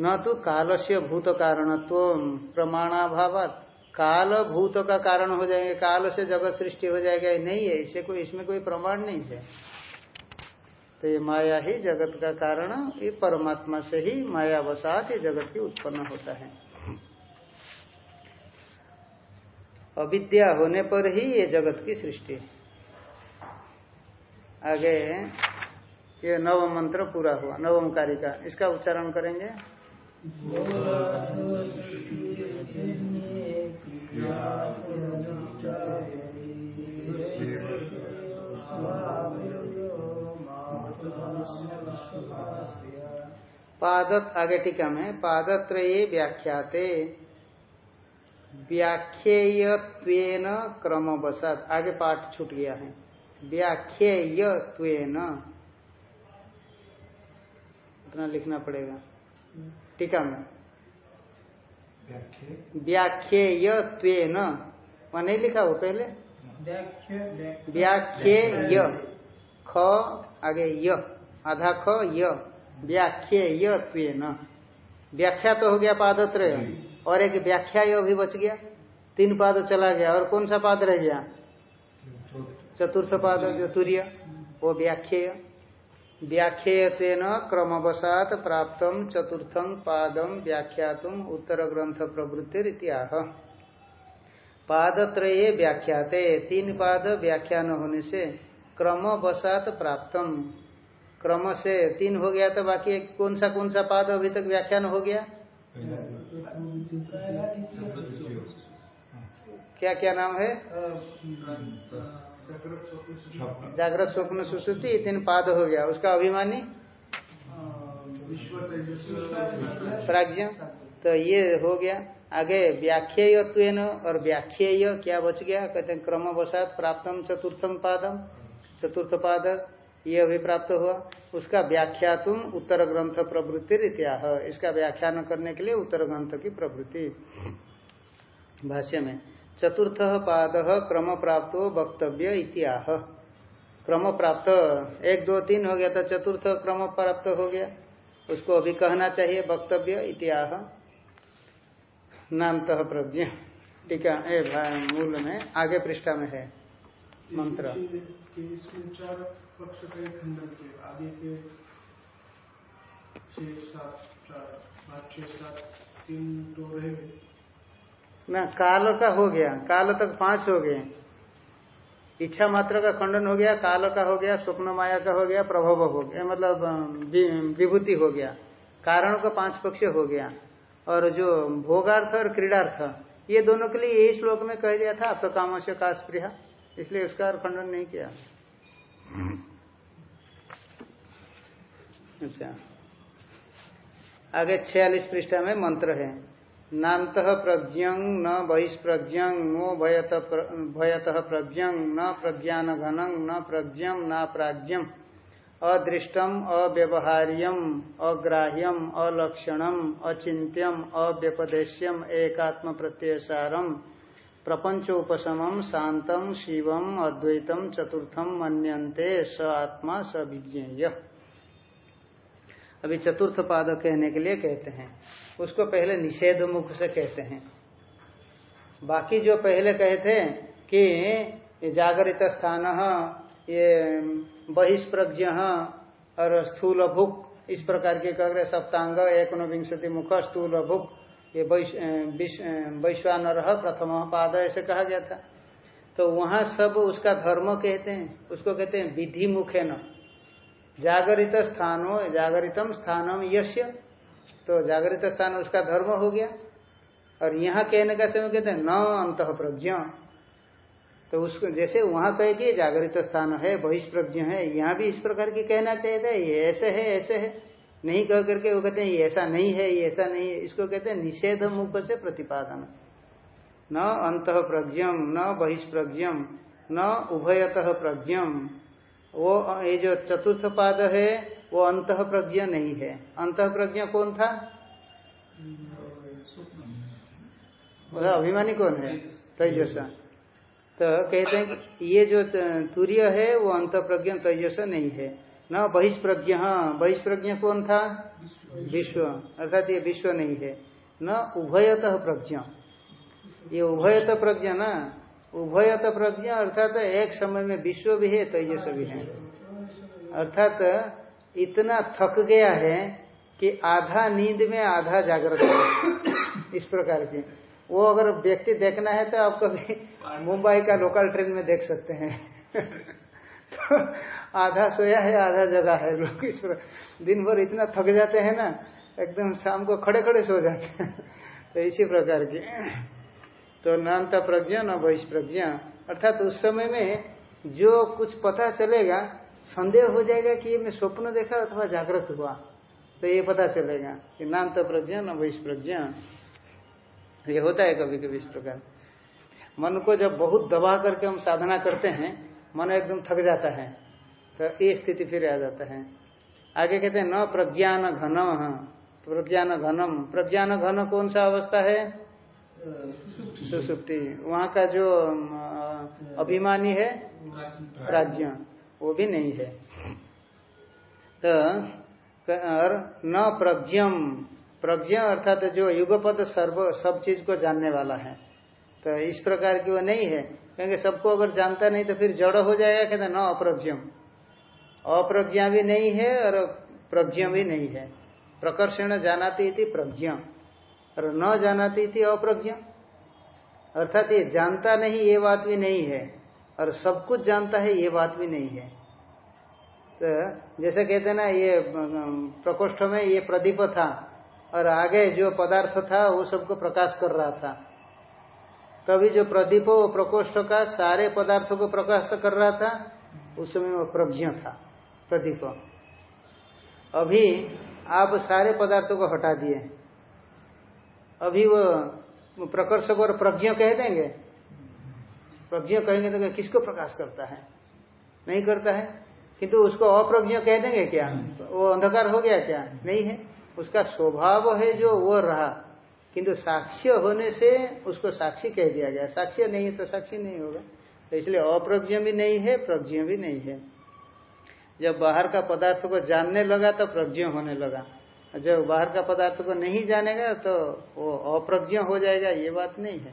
न तो काल से भूत कारणत्व प्रमाणाभावात काल भूत का कारण हो जाएँगे, काल से जगत सृष्टि हो जाएगा, नहीं है, इसे कोई इसमें कोई प्रमाण नहीं है। तो ये माया ही जगत का कारण, ये परमात्मा से ही माया वसात ये जगत की उत्पन्न होता है। अविद्या होने पर ही ये जगत की सृष्टि आगे, ये नव मंत्र पूरा हुआ, नवम कार्य का इसका उच्चारण करेंगे। पादत, आगे टीका में, पादत्रये व्याख्याते, व्याख्येयत्वेन क्रमवशात। आगे पाठ छूट गया है। व्याख्येयत्वेन। इतना लिखना पड़ेगा। टीका में। व्याख्येयत्वेन वहाँ नहीं लिखा वो पहले? व्याख्येय ख आगे य। आधा ख य। व्याख्येयत्वेन व्याख्या तो हो गया पादत्रय। और एक व्याख्या भी बच गया। तीन पाद चला गया। और कौन सा पाद रह गया? चतुर्थ। पाद जो। तुर्य वो व्याख्येय व्याख्येयतेन क्रमवशात प्राप्त चतुर्थं पादम व्याख्यातुम उत्तर ग्रंथ प्रवृत्तिरित्याह पादत्रये व्याख्याते तीन पाद व्याख्यान होने से क्रमवशात प्राप्तम। क्रम से तीन हो गया तो बाकी कौन सा कौन सा पाद अभी तक व्याख्यान हो गया? क्या क्या नाम है? जागृत स्वप्न सुश्रुति। तीन पाद हो गया। उसका अभिमानी? प्राज्ञ। तो ये हो गया। आगे व्याख्येय और व्याख्येय क्या बच गया? कहते हैं क्रम वसात प्राप्तम चतुर्थम पादम। चतुर्थ पाद ये अभी प्राप्त हुआ। उसका व्याख्या तुम उत्तर ग्रंथ प्रवृत्ति इत्याह। इसका व्याख्यान करने के लिए उत्तर ग्रंथ की प्रवृत्ति। भाष्य में चतुर्थ पाद क्रम प्राप्त वक्तव्य इत्याह। क्रम प्राप्त एक, दो, तीन हो गया तो चतुर्थ क्रम प्राप्त हो गया। उसको अभी कहना चाहिए, वक्तव्य इत्याह। नामत प्रज्ञ। टीका है मूल में, आगे पृष्ठा में है। मंत्र। आगे के तो ना, काल का हो गया, काल तक पाँच हो गए। इच्छा मात्र का खंडन हो गया, काल का हो गया, स्वप्न माया का हो गया, प्रभव हो गया मतलब विभूति हो गया। कारण का पाँच पक्ष हो गया। और जो भोगार्थ और क्रीडार्थ, ये दोनों के लिए यही श्लोक में कह दिया था आपका काम से का इसलिए उसका खंडन नहीं किया। अच्छा। आगे छियालीस पृष्ठा में मंत्र है। नात प्रज्ञं न बहिष्प्रज्ञं, नो भयत भयत प्रज्ञं, न प्रज्ञान घनं न प्रज्ञम न प्राज्ञम अदृष्टम अव्यवहार्यम अग्राह्यम अलक्षणम अचिंत्यम अव्यपदेश्यम एकात्म प्रत्ययसारम प्रपंचोपशम शांतम शिवम अद्वैतम चतुर्थम मनते स आत्मा स विज्ञेय। अभी चतुर्थ पाद कहने के लिए कहते हैं। उसको पहले निषेध मुख से कहते हैं। बाकी जो पहले कहे थे कि जागरित स्थान, ये बहिष्प्रज्ञ और स्थूल भुक इस प्रकार के कह रहे सप्तांग एक विंशति मुख स्थूल भुक ये वैश्वानर, प्रथम पाद ऐसे कहा गया था। तो वहाँ सब उसका धर्म कहते हैं। उसको कहते हैं विधि मुखे न जागरित स्थानो, जागरितम स्थानम यश्य तो जागरित स्थान उसका धर्म हो गया। और यहाँ कहने का समय कहते हैं, न अंत प्रज्ञ तो उसको जैसे वहाँ कहे कि जागृत स्थान है, बहिष्प्रज्ञ है, यहाँ भी इस प्रकार की कहना चाहिए था, ये ऐसे है ऐसे है। नहीं कह करके वो कहते हैं, ये ऐसा नहीं है, ये ऐसा नहीं है। इसको कहते हैं निषेध मुख से प्रतिपादन। न अंत प्रज्ञम न बहिष्प्रज्ञम, न उभयत प्रज्ञम। वो, ये जो चतुर्थ पाद है, वो अंत प्रज्ञ नहीं है। अंत प्रज्ञ कौन था? बोला, अभिमानी कौन है? तेजसा। तो कहते हैं ये जो तूर्य है, वो अंत प्रज्ञ तेजस नहीं है। न, बहिष्प्रज्ञ हाँ बहिष्प्रज्ञ कौन था? विश्व। अर्थात ये विश्व नहीं है। न, उभयत प्रज्ञ। ये उभयत प्रज्ञ ना? उभयत प्रज्ञ, अर्थात एक समय में विश्व भी है, तेजस भी है। अर्थात इतना थक गया है कि आधा नींद में आधा जागृत है। इस प्रकार की। वो अगर व्यक्ति देखना है तो आप कभी मुंबई का लोकल ट्रेन में देख सकते हैं। तो आधा सोया है, आधा जगा है लोग इस प्रकार। दिन भर इतना थक जाते हैं ना, एकदम शाम को खड़े खड़े सो जाते हैं। तो इसी प्रकार की। तो नानता प्रज्ञा, न बहिष्प्रज्ञा अर्थात उस समय में जो कुछ पता चलेगा, संदेह हो जाएगा कि ये मैं स्वप्न देखा अथवा जागृत हुआ। तो ये पता चलेगा कि नाम तो प्रज्ञा, न वैश प्रज्ञा। ये होता है कभी कभी इस प्रकार। मन को जब बहुत दबा करके हम साधना करते हैं, मन एकदम थक जाता है। तो ये स्थिति फिर आ जाता है। आगे कहते हैं, न प्रज्ञान घनम। प्रज्ञान घनम। प्रज्ञान घन कौन सा अवस्था है? सुसुप्ति वहाँ का जो अभिमानी है प्राज्ञ वो भी नहीं है। तो और न प्रज्ञम। प्रज्ञ अर्थात जो युगपद सर्व, सब चीज़ को जानने वाला है। तो इस प्रकार की वो नहीं है। क्योंकि सबको अगर जानता नहीं तो फिर जड़ हो जाएगा, कहते न अप्रज्ञम। अप्रज्ञा भी नहीं है और प्रज्ञ भी नहीं है। प्रकर्षण जानाती थी प्रज्ञ। और न जानाती थी अप्रज्ञ। अर्थात ये जानता नहीं, ये बात भी नहीं है। और सब कुछ जानता है, ये बात भी नहीं है। तो जैसे कहते ना, ये प्रकोष्ठ में ये प्रदीप था और आगे जो पदार्थ था, वो सबको प्रकाश कर रहा था। तभी जो प्रदीप वो प्रकोष्ठ का सारे पदार्थों को प्रकाश कर रहा था, उस समय वो प्रज्ञ था, प्रदीप। अभी आप सारे पदार्थों को हटा दिए। अभी वो प्रकर्षक और प्रज्ञ कह देंगे। प्रज्ञ कहेंगे तो किसको प्रकाश करता है? नहीं करता है? किंतु उसको अप्रज्ञ कह देंगे क्या? वो अंधकार हो गया क्या? नहीं है। उसका स्वभाव है जो वो रहा। किंतु साक्ष्य होने से उसको साक्षी कह दिया गया। साक्ष्य नहीं है तो साक्षी नहीं होगा। तो इसलिए अप्रज्ञ भी नहीं है, प्रज्ञ भी नहीं है। जब बाहर का पदार्थ को जानने लगा तो प्रज्ञ होने लगा। जब बाहर का पदार्थ को नहीं जानेगा तो वो अप्रज्ञ हो जाएगा, ये बात नहीं है।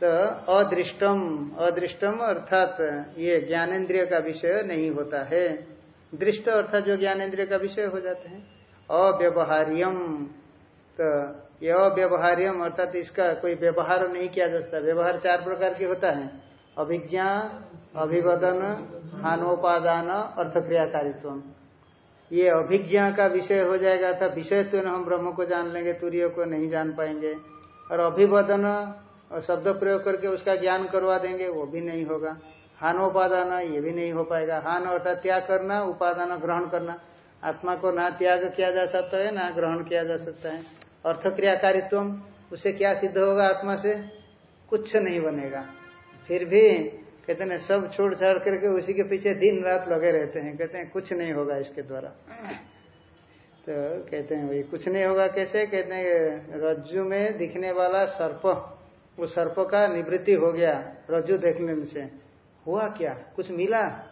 तो अदृष्टम अदृष्टम अर्थात ये ज्ञानेन्द्रिय का विषय नहीं होता है। दृष्ट अर्थात जो ज्ञानेन्द्रिय का विषय हो जाते हैं। अव्यवहार्यम तो ये अव्यवहार्यम अर्थात इसका कोई व्यवहार नहीं किया जा सकता। व्यवहार चार प्रकार के होता है। अभिज्ञा, अभिवदन, हानोपादान, अर्थक्रियाकारित्व। ये अभिज्ञा का विषय हो जाएगा था विषय तो हम ब्रह्म को जान लेंगे, तूर्य को नहीं जान पाएँगे। और अभिवदन और शब्द प्रयोग करके उसका ज्ञान करवा देंगे, वो भी नहीं होगा। हानोपादान ये भी नहीं हो पाएगा। हान अर्थात त्याग करना, उपादान ग्रहण करना। आत्मा को ना त्याग किया जा सकता है, ना ग्रहण किया जा सकता है। अर्थ क्रियाकारित्व उससे क्या सिद्ध होगा आत्मा से? कुछ नहीं बनेगा। फिर भी कहते हैं सब छोड़ छाड़ करके उसी के पीछे दिन रात लगे रहते हैं। कहते हैं, कुछ नहीं होगा इसके द्वारा। तो कहते हैं, वही कुछ नहीं होगा कैसे? कहते हैं, रज्जु में दिखने वाला सर्प, वो सर्प का निवृत्ति हो गया रज्जु देखने से। हुआ क्या? कुछ मिला?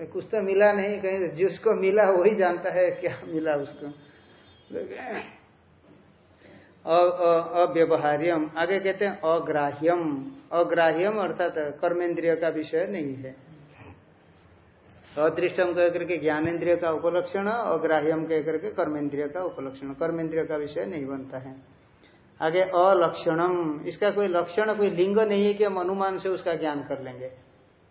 कुछ तो मिला नहीं। कहीं, जिसको मिला वही जानता है क्या मिला उसको? अव्यवहार्यम। आगे कहते हैं अग्राह्यम। अग्राह्यम अर्थात कर्मेंद्रिय का विषय नहीं है। अदृष्टम कह करके ज्ञानेन्द्रिय का उपलक्षण, अग्राह्यम कह करके कर्मेंद्रिय का उपलक्षण। कर्मेंद्रिय का विषय नहीं बनता है। आगे अलक्षणम। इसका कोई लक्षण, कोई लिंग नहीं है कि हम अनुमान से उसका ज्ञान कर लेंगे।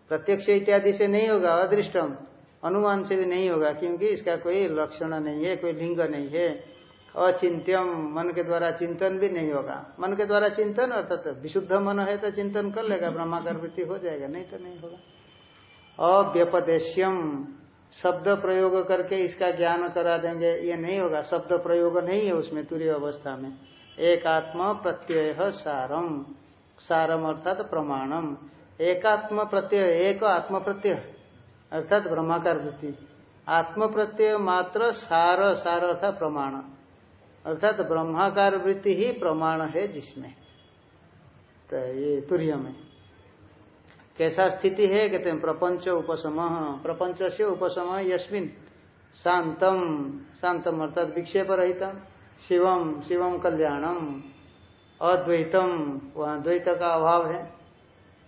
प्रत्यक्ष इत्यादि से नहीं होगा, अदृष्टम। अनुमान से भी नहीं होगा, क्योंकि इसका कोई लक्षण नहीं है, कोई लिंग नहीं है। अचिंत्यम मन के द्वारा चिंतन भी नहीं होगा। मन के द्वारा चिंतन, अर्थात विशुद्ध मन है तो चिंतन कर लेगा, ब्रह्माकार वृत्ति हो जाएगा, नहीं तो नहीं होगा। अव्यपदेश्यम, शब्द प्रयोग करके इसका ज्ञान करा देंगे, ये नहीं होगा। शब्द प्रयोग नहीं है उसमें तुरी अवस्था में। एक आत्मा प्रत्यय सारम सारम अर्थात प्रमाणम एकात्म प्रत्यय, एक आत्म प्रत्यय, अर्थात ब्रह्माकार वृत्ति। आत्म प्रत्यय मात्र सार सार अर्थात प्रमाण। अर्थात तो ब्रह्माकार वृत्ति ही प्रमाण है जिसमें। तो ये तुर्य में। कैसा स्थिति है? कहते हैं, प्रपंच उपशम प्रपंच से उपशम यस्मिन। शांतम। शांतम अर्थात विक्षेप रहित शिवम शिवम कल्याणम। अद्वैतम। वहाँ द्वैत का अभाव है।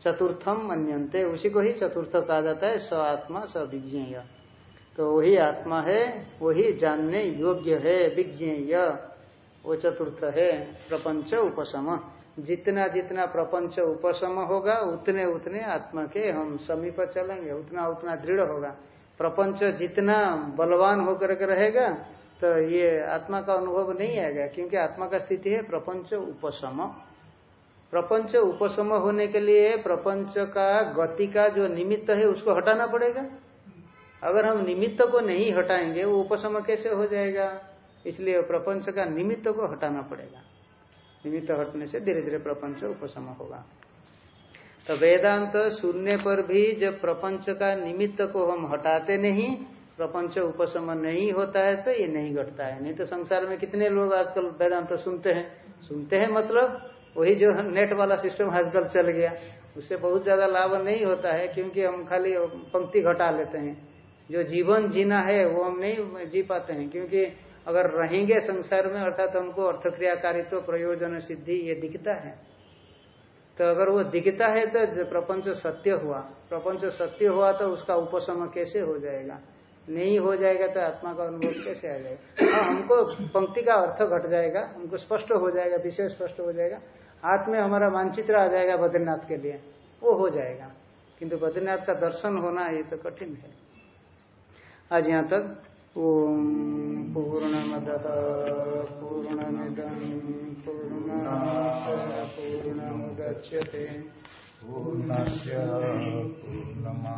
चतुर्थम मन्यंते उसी को ही चतुर्थ कहा जाता है। स आत्मा, स तो वही आत्मा है, वही जानने योग्य है, विज्ञेय। वो चतुर्थ है, प्रपंच उपशम। जितना जितना प्रपंच उपशम होगा, उतने उतने आत्मा के हम समीप चलेंगे, उतना उतना दृढ़ होगा। प्रपंच जितना बलवान होकर के रहेगा तो ये आत्मा का अनुभव नहीं आएगा, क्योंकि आत्मा का स्थिति है प्रपंच उपशम। प्रपंच उपशम होने के लिए प्रपंच का गति का जो निमित्त है, उसको हटाना पड़ेगा। अगर हम निमित्त को नहीं हटाएँगे, वो उपशम कैसे हो जाएगा? इसलिए प्रपंच का निमित्त को हटाना पड़ेगा। निमित्त हटने से धीरे धीरे प्रपंच उपशम होगा। तो वेदांत सुनने पर भी जब प्रपंच का निमित्त को हम हटाते नहीं, प्रपंच उपशम नहीं होता है तो ये नहीं घटता है। नहीं तो संसार में कितने लोग आजकल वेदांत सुनते हैं? सुनते हैं मतलब वही जो नेट वाला सिस्टम आजकल चल गया। उससे बहुत ज़्यादा लाभ नहीं होता है, क्योंकि हम खाली पंक्ति घटा लेते हैं। जो जीवन जीना है, वो हम नहीं जी पाते हैं, क्योंकि अगर रहेंगे संसार में, अर्थात हमको अर्थक्रियाकारित्व, प्रयोजन सिद्धि, ये दिखता है। तो अगर वो दिखता है तो प्रपंच सत्य हुआ, प्रपंच सत्य हुआ तो उसका उपशम कैसे हो जाएगा? नहीं हो जाएगा तो आत्मा का अनुभव कैसे आ जाएगा? हाँ हमको पंक्ति का अर्थ घट जाएगा, हमको स्पष्ट हो जाएगा, विषय स्पष्ट हो जाएगा। हाथ में हमारा मानचित्र आ जाएगा बद्रीनाथ के लिए, वो हो जाएगा। किंतु बद्रीनाथ का दर्शन होना, ये तो कठिन है। आज यहाँ तक। ओम पूर्ण मद पूर्ण मिदम पूर्ण पूर्ण मुदच्यते पूर्णस्य पूर्णमा